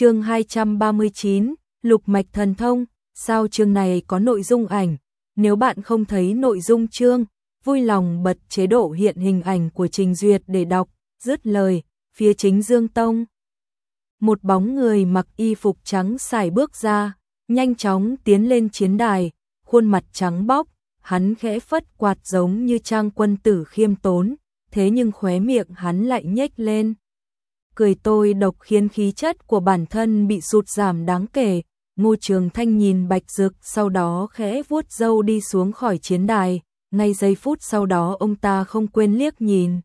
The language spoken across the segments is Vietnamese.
chương 239, Lục Mạch Thần Thông, sao chương này có nội dung ảnh, nếu bạn không thấy nội dung chương, vui lòng bật chế độ hiện hình ảnh của Trình Duyệt để đọc, dứt lời, phía chính Dương Tông. Một bóng người mặc y phục trắng xài bước ra, nhanh chóng tiến lên chiến đài, khuôn mặt trắng bóc, hắn khẽ phất quạt giống như trang quân tử khiêm tốn, thế nhưng khóe miệng hắn lại nhếch lên. Cười tôi độc khiến khí chất của bản thân bị sụt giảm đáng kể, Ngô Trường Thanh nhìn Bạch Dực sau đó khẽ vuốt râu đi xuống khỏi chiến đài, ngay giây phút sau đó ông ta không quên liếc nhìn.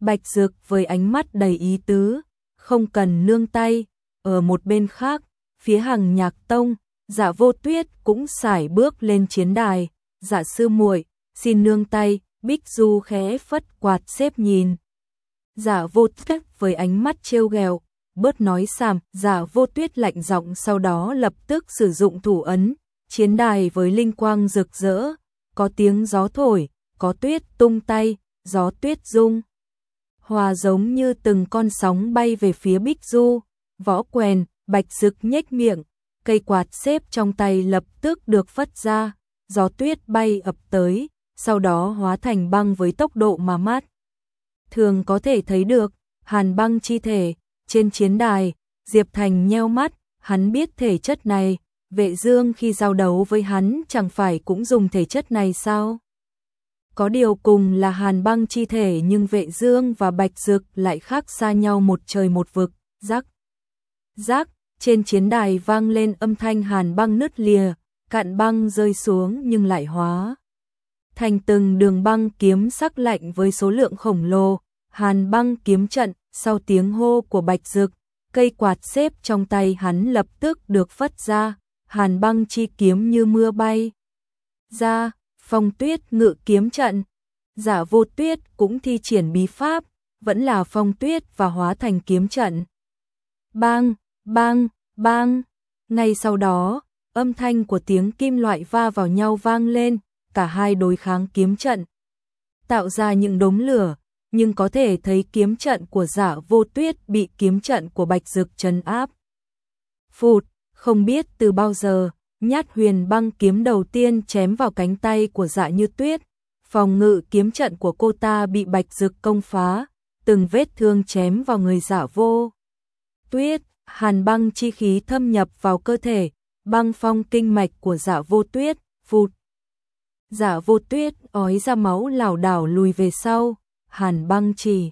Bạch Dực với ánh mắt đầy ý tứ, không cần nương tay, ở một bên khác, phía hàng nhạc tông, dạ vô tuyết cũng xải bước lên chiến đài, dạ sư muội xin nương tay, Bích Du khẽ phất quạt xếp nhìn giả vô tuyết với ánh mắt trêu ghẹo bớt nói sàm, giả vô tuyết lạnh giọng sau đó lập tức sử dụng thủ ấn, chiến đài với linh quang rực rỡ, có tiếng gió thổi, có tuyết tung tay, gió tuyết rung. Hòa giống như từng con sóng bay về phía Bích Du, võ quèn, bạch rực nhếch miệng, cây quạt xếp trong tay lập tức được phất ra, gió tuyết bay ập tới, sau đó hóa thành băng với tốc độ mà mát. Thường có thể thấy được, hàn băng chi thể, trên chiến đài, Diệp Thành nheo mắt, hắn biết thể chất này, vệ dương khi giao đấu với hắn chẳng phải cũng dùng thể chất này sao? Có điều cùng là hàn băng chi thể nhưng vệ dương và bạch dực lại khác xa nhau một trời một vực, rắc. Rắc, trên chiến đài vang lên âm thanh hàn băng nứt lìa, cạn băng rơi xuống nhưng lại hóa. Thành từng đường băng kiếm sắc lạnh với số lượng khổng lồ, hàn băng kiếm trận, sau tiếng hô của bạch dực, cây quạt xếp trong tay hắn lập tức được phất ra, hàn băng chi kiếm như mưa bay. Ra, phong tuyết ngự kiếm trận, giả vô tuyết cũng thi triển bí pháp, vẫn là phong tuyết và hóa thành kiếm trận. Bang, bang, bang, ngay sau đó, âm thanh của tiếng kim loại va vào nhau vang lên, cả hai đối kháng kiếm trận. Tạo ra những đống lửa, nhưng có thể thấy kiếm trận của giả vô tuyết bị kiếm trận của bạch dực trấn áp. Phụt, không biết từ bao giờ, nhát huyền băng kiếm đầu tiên chém vào cánh tay của dạ như tuyết, phòng ngự kiếm trận của cô ta bị bạch dực công phá, từng vết thương chém vào người giả vô. Tuyết, hàn băng chi khí thâm nhập vào cơ thể, băng phong kinh mạch của giả vô tuyết, phụt. Giả vô tuyết ói ra máu lảo đảo lùi về sau, hàn băng trì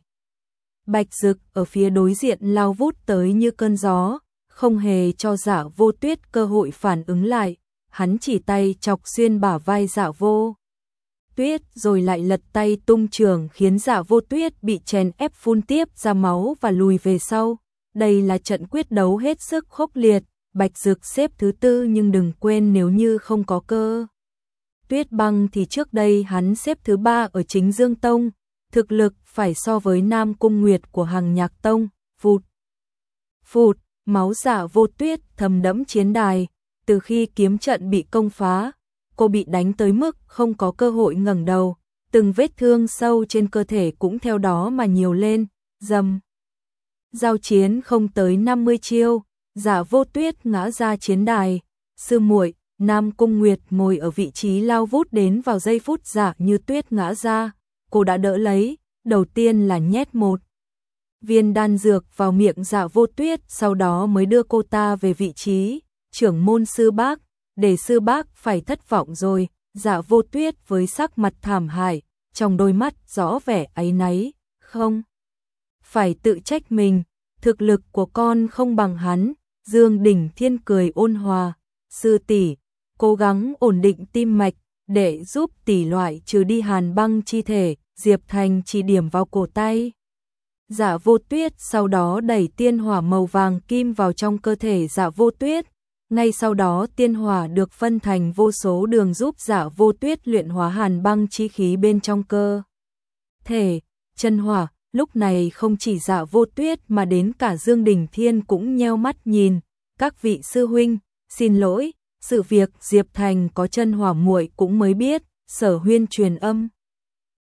Bạch Dực ở phía đối diện lao vút tới như cơn gió, không hề cho giả vô tuyết cơ hội phản ứng lại, hắn chỉ tay chọc xuyên bả vai giả vô. Tuyết rồi lại lật tay tung trường khiến giả vô tuyết bị chèn ép phun tiếp ra máu và lùi về sau. Đây là trận quyết đấu hết sức khốc liệt, Bạch Dực xếp thứ tư nhưng đừng quên nếu như không có cơ. Tuyết băng thì trước đây hắn xếp thứ ba ở chính Dương Tông, thực lực phải so với Nam Cung Nguyệt của hàng nhạc tông, phụt. Phụt, máu giả vô tuyết thầm đẫm chiến đài, từ khi kiếm trận bị công phá, cô bị đánh tới mức không có cơ hội ngẩng đầu, từng vết thương sâu trên cơ thể cũng theo đó mà nhiều lên, dầm. Giao chiến không tới 50 chiêu, giả vô tuyết ngã ra chiến đài, sư muội Nam Cung Nguyệt ngồi ở vị trí lao vút đến vào giây phút giả như tuyết ngã ra, cô đã đỡ lấy, đầu tiên là nhét một viên đan dược vào miệng giả vô tuyết, sau đó mới đưa cô ta về vị trí, trưởng môn sư bác, để sư bác phải thất vọng rồi, Giả vô tuyết với sắc mặt thảm hại, trong đôi mắt rõ vẻ ấy náy, không. Phải tự trách mình, thực lực của con không bằng hắn, Dương Đỉnh Thiên cười ôn hòa, sư tỷ cố gắng ổn định tim mạch, để giúp tỷ loại trừ đi hàn băng chi thể, Diệp Thành chỉ điểm vào cổ tay. giả vô tuyết sau đó đẩy tiên hỏa màu vàng kim vào trong cơ thể giả vô tuyết. Ngay sau đó tiên hỏa được phân thành vô số đường giúp giả vô tuyết luyện hóa hàn băng chi khí bên trong cơ. Thể, chân hỏa, lúc này không chỉ giả vô tuyết mà đến cả Dương Đình Thiên cũng nheo mắt nhìn. Các vị sư huynh, xin lỗi, sự việc Diệp Thành có chân hỏa muội cũng mới biết, sở huyên truyền âm.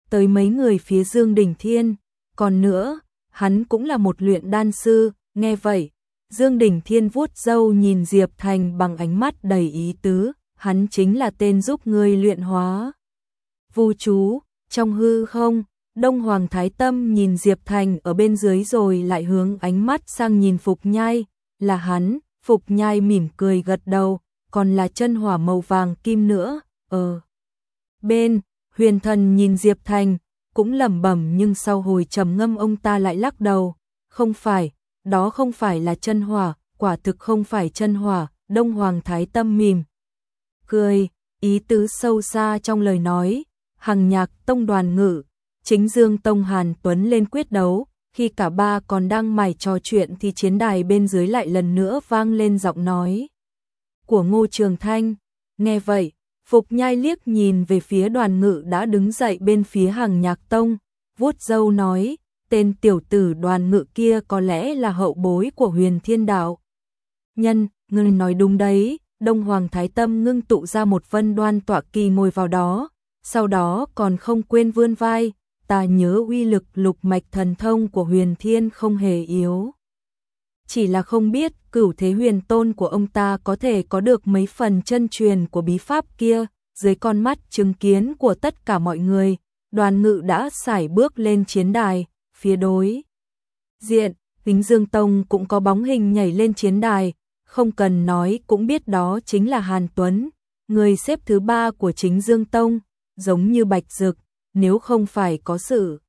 Tới mấy người phía Dương Đình Thiên, còn nữa, hắn cũng là một luyện đan sư, nghe vậy, Dương Đình Thiên vuốt râu nhìn Diệp Thành bằng ánh mắt đầy ý tứ, hắn chính là tên giúp ngươi luyện hóa. Vu chú, trong hư không, Đông Hoàng Thái Tâm nhìn Diệp Thành ở bên dưới rồi lại hướng ánh mắt sang nhìn Phục Nhai, là hắn, Phục Nhai mỉm cười gật đầu, còn là chân hỏa màu vàng kim nữa, ờ. Bên, huyền thần nhìn Diệp Thành, cũng lẩm bẩm nhưng sau hồi trầm ngâm ông ta lại lắc đầu, không phải, đó không phải là chân hỏa, quả thực không phải chân hỏa, Đông Hoàng Thái Tâm mỉm. Cười, ý tứ sâu xa trong lời nói, hằng nhạc tông đoàn ngự, chính Dương Tông Hàn Tuấn lên quyết đấu, khi cả ba còn đang mải trò chuyện thì chiến đài bên dưới lại lần nữa vang lên giọng nói của Ngô Trường Thanh. Nghe vậy, Phục Nhai liếc nhìn về phía đoàn ngự đã đứng dậy bên phía hàng nhạc tông, vuốt dâu nói, tên tiểu tử đoàn ngự kia có lẽ là hậu bối của huyền thiên đạo. Nhân, ngươi nói đúng đấy, Đông Hoàng Thái Tâm ngưng tụ ra một vân đoan tỏa kỳ ngồi vào đó, sau đó còn không quên vươn vai, ta nhớ uy lực lục mạch thần thông của huyền thiên không hề yếu. Chỉ là không biết cửu thế huyền tôn của ông ta có thể có được mấy phần chân truyền của bí pháp kia, dưới con mắt chứng kiến của tất cả mọi người, đoàn ngự đã xài bước lên chiến đài, phía đối. Diện, Kính Dương Tông cũng có bóng hình nhảy lên chiến đài, không cần nói cũng biết đó chính là Hàn Tuấn, người xếp thứ ba của chính Dương Tông, giống như Bạch Dực, nếu không phải có sự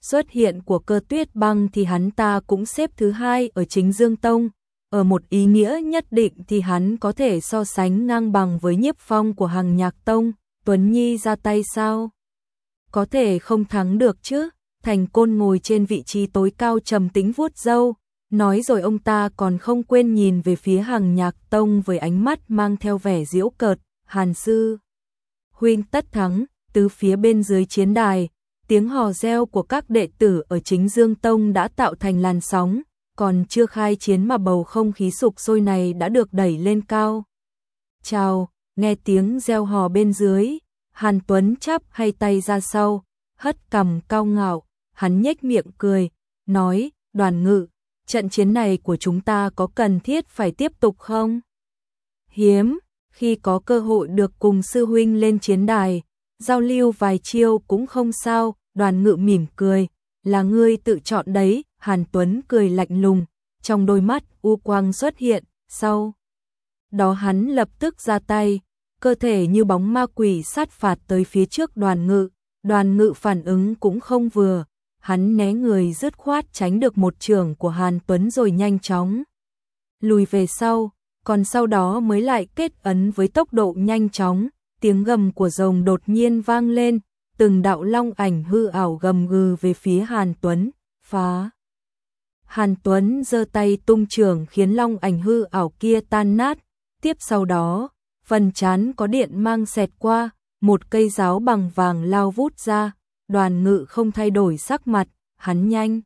xuất hiện của cơ tuyết băng thì hắn ta cũng xếp thứ hai ở chính Dương Tông. Ở một ý nghĩa nhất định thì hắn có thể so sánh ngang bằng với nhiếp phong của hàng nhạc tông, Tuấn Nhi ra tay sao? Có thể không thắng được chứ? Thành côn ngồi trên vị trí tối cao trầm tính vuốt dâu, nói rồi ông ta còn không quên nhìn về phía hàng nhạc tông với ánh mắt mang theo vẻ diễu cợt, hàn sư. Huynh tất thắng, từ phía bên dưới chiến đài, tiếng hò reo của các đệ tử ở chính Dương Tông đã tạo thành làn sóng, còn chưa khai chiến mà bầu không khí sục sôi này đã được đẩy lên cao. Chào, nghe tiếng reo hò bên dưới, Hàn Tuấn chắp hai tay ra sau, hất cầm cao ngạo, hắn nhếch miệng cười, nói, đoàn ngự, trận chiến này của chúng ta có cần thiết phải tiếp tục không? Hiếm, khi có cơ hội được cùng sư huynh lên chiến đài, giao lưu vài chiêu cũng không sao, đoàn ngự mỉm cười, là ngươi tự chọn đấy, Hàn Tuấn cười lạnh lùng, trong đôi mắt u quang xuất hiện, sau. Đó hắn lập tức ra tay, cơ thể như bóng ma quỷ sát phạt tới phía trước đoàn ngự, đoàn ngự phản ứng cũng không vừa, hắn né người dứt khoát tránh được một trường của Hàn Tuấn rồi nhanh chóng. Lùi về sau, còn sau đó mới lại kết ấn với tốc độ nhanh chóng, tiếng gầm của rồng đột nhiên vang lên, từng đạo long ảnh hư ảo gầm gừ về phía Hàn Tuấn, phá. Hàn Tuấn giơ tay tung trường khiến long ảnh hư ảo kia tan nát, tiếp sau đó, phần chán có điện mang xẹt qua, một cây giáo bằng vàng lao vút ra, đoàn ngự không thay đổi sắc mặt, hắn nhanh.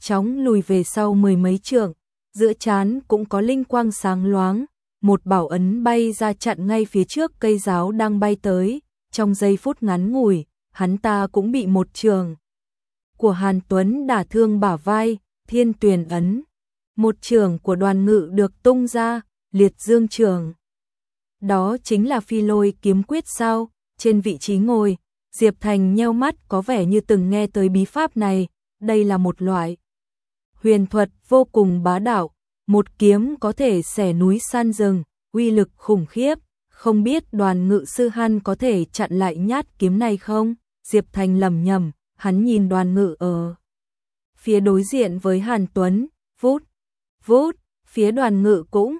Chóng lùi về sau mười mấy trường, giữa chán cũng có linh quang sáng loáng, một bảo ấn bay ra chặn ngay phía trước cây giáo đang bay tới, trong giây phút ngắn ngủi, hắn ta cũng bị một trường của Hàn Tuấn đả thương bả vai, thiên tuyền ấn. Một trường của đoàn ngự được tung ra, liệt dương trường. Đó chính là phi lôi kiếm quyết sao, trên vị trí ngồi, Diệp Thành nheo mắt có vẻ như từng nghe tới bí pháp này, đây là một loại huyền thuật vô cùng bá đạo, một kiếm có thể xẻ núi san rừng, uy lực khủng khiếp, không biết đoàn ngự sư Han có thể chặn lại nhát kiếm này không? Diệp Thành lầm nhầm, hắn nhìn đoàn ngự ở phía đối diện với Hàn Tuấn, vút, vút, phía đoàn ngự cũng